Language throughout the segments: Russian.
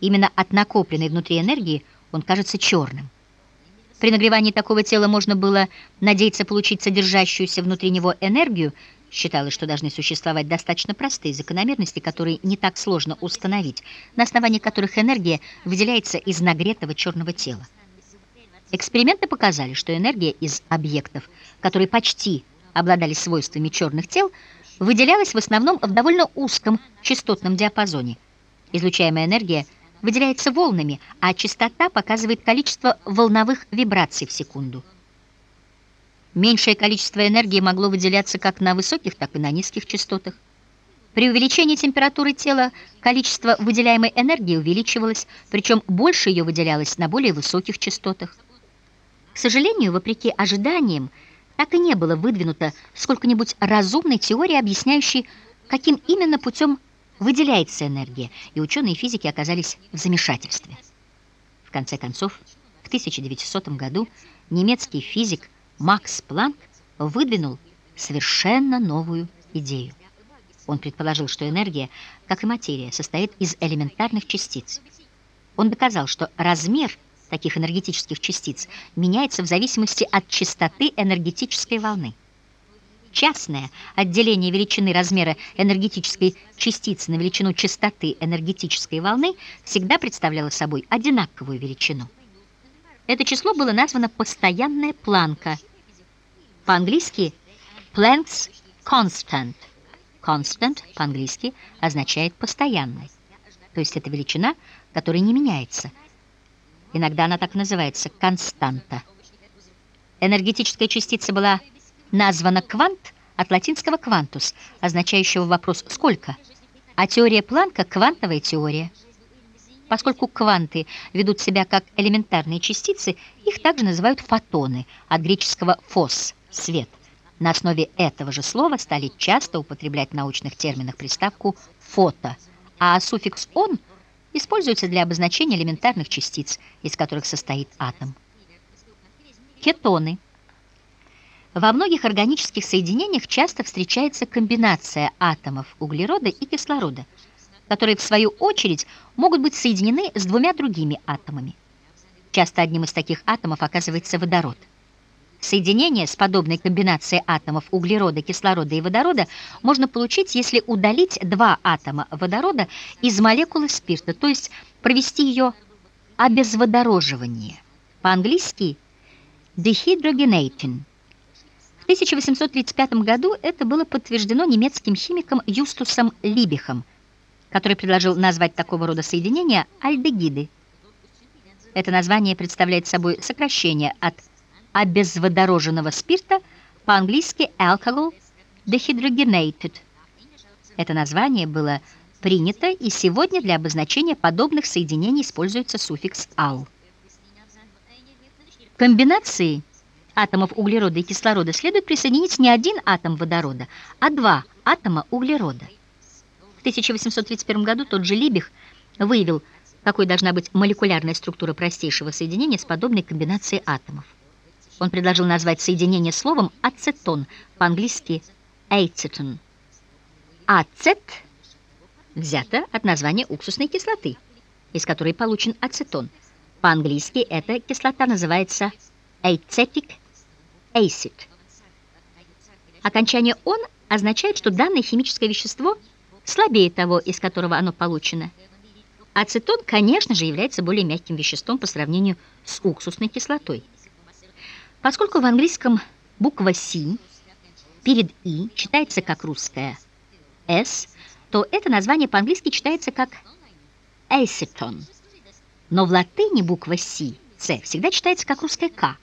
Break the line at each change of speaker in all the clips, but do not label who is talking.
Именно от накопленной внутри энергии он кажется черным. При нагревании такого тела можно было надеяться получить содержащуюся внутри него энергию. Считалось, что должны существовать достаточно простые закономерности, которые не так сложно установить, на основании которых энергия выделяется из нагретого черного тела. Эксперименты показали, что энергия из объектов, которые почти обладали свойствами черных тел, выделялась в основном в довольно узком частотном диапазоне. Излучаемая энергия – выделяется волнами, а частота показывает количество волновых вибраций в секунду. Меньшее количество энергии могло выделяться как на высоких, так и на низких частотах. При увеличении температуры тела количество выделяемой энергии увеличивалось, причем больше ее выделялось на более высоких частотах. К сожалению, вопреки ожиданиям, так и не было выдвинуто сколько-нибудь разумной теории, объясняющей, каким именно путем выделяется энергия, и ученые физики оказались в замешательстве. В конце концов, в 1900 году немецкий физик Макс Планк выдвинул совершенно новую идею. Он предположил, что энергия, как и материя, состоит из элементарных частиц. Он доказал, что размер таких энергетических частиц меняется в зависимости от частоты энергетической волны. Частное отделение величины размера энергетической частицы на величину частоты энергетической волны всегда представляло собой одинаковую величину. Это число было названо постоянная планка. По-английски Planck's constant. Constant по-английски означает постоянный. То есть это величина, которая не меняется. Иногда она так называется константа. Энергетическая частица была названа квант от латинского «квантус», означающего вопрос «сколько?», а теория Планка – квантовая теория. Поскольку кванты ведут себя как элементарные частицы, их также называют фотоны, от греческого «фос» – «свет». На основе этого же слова стали часто употреблять в научных терминах приставку «фото», а суффикс «он» используется для обозначения элементарных частиц, из которых состоит атом. Кетоны – во многих органических соединениях часто встречается комбинация атомов углерода и кислорода, которые, в свою очередь, могут быть соединены с двумя другими атомами. Часто одним из таких атомов оказывается водород. Соединение с подобной комбинацией атомов углерода, кислорода и водорода можно получить, если удалить два атома водорода из молекулы спирта, то есть провести ее обезводороживание. По-английски dehydrogenating. 1835 году это было подтверждено немецким химиком Юстусом Либихом, который предложил назвать такого рода соединения альдегиды. Это название представляет собой сокращение от обезводороженного спирта, по-английски alcohol dehydrogenated. Это название было принято, и сегодня для обозначения подобных соединений используется суффикс «ал». Комбинации – атомов углерода и кислорода следует присоединить не один атом водорода, а два атома углерода. В 1831 году тот же Либих выявил, какой должна быть молекулярная структура простейшего соединения с подобной комбинацией атомов. Он предложил назвать соединение словом ацетон, по-английски acetone. Ацет взято от названия уксусной кислоты, из которой получен ацетон. По-английски эта кислота называется acetic acid. Окончание «он» означает, что данное химическое вещество слабее того, из которого оно получено. Ацетон, конечно же, является более мягким веществом по сравнению с уксусной кислотой. Поскольку в английском буква «С» перед «и» читается как русская «с», то это название по-английски читается как «acetone». Но в латыни буква «С» «С» всегда читается как русская «к»,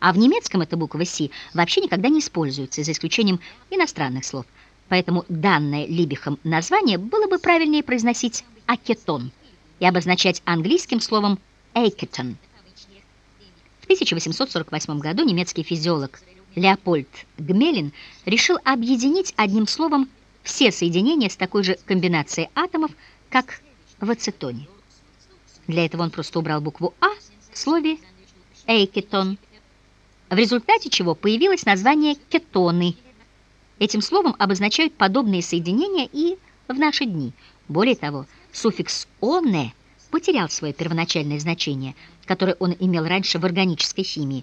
а в немецком эта буква «Си» вообще никогда не используется, за исключением иностранных слов. Поэтому данное Либихом название было бы правильнее произносить «акетон» и обозначать английским словом «эйкетон». В 1848 году немецкий физиолог Леопольд Гмелин решил объединить одним словом все соединения с такой же комбинацией атомов, как в ацетоне. Для этого он просто убрал букву «а» в слове «эйкетон» в результате чего появилось название кетоны. Этим словом обозначают подобные соединения и в наши дни. Более того, суффикс «оне» потерял свое первоначальное значение, которое он имел раньше в органической химии,